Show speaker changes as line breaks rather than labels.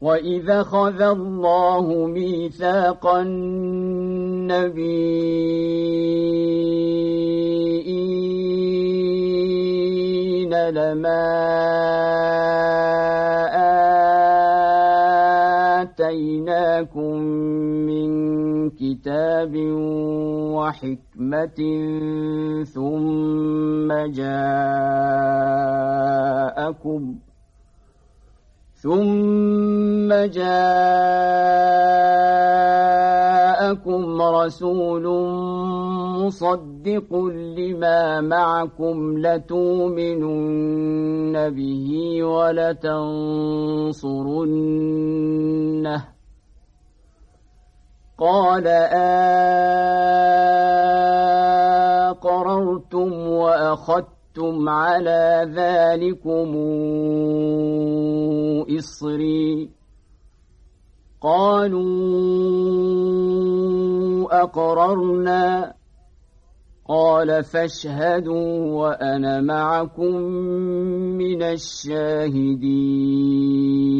وإذا خذ الله ميثاق النبيين لما آتيناكم من كتاب وحكمة ثم جاءكم ثم جاءكم رسول مصدق لما معكم لتؤمنن به ولتنصرنه قال أقررتم وأخذتم على ذلكم قالوا أقررنا. قال فاشهدوا وأنا معكم من الشاهدين.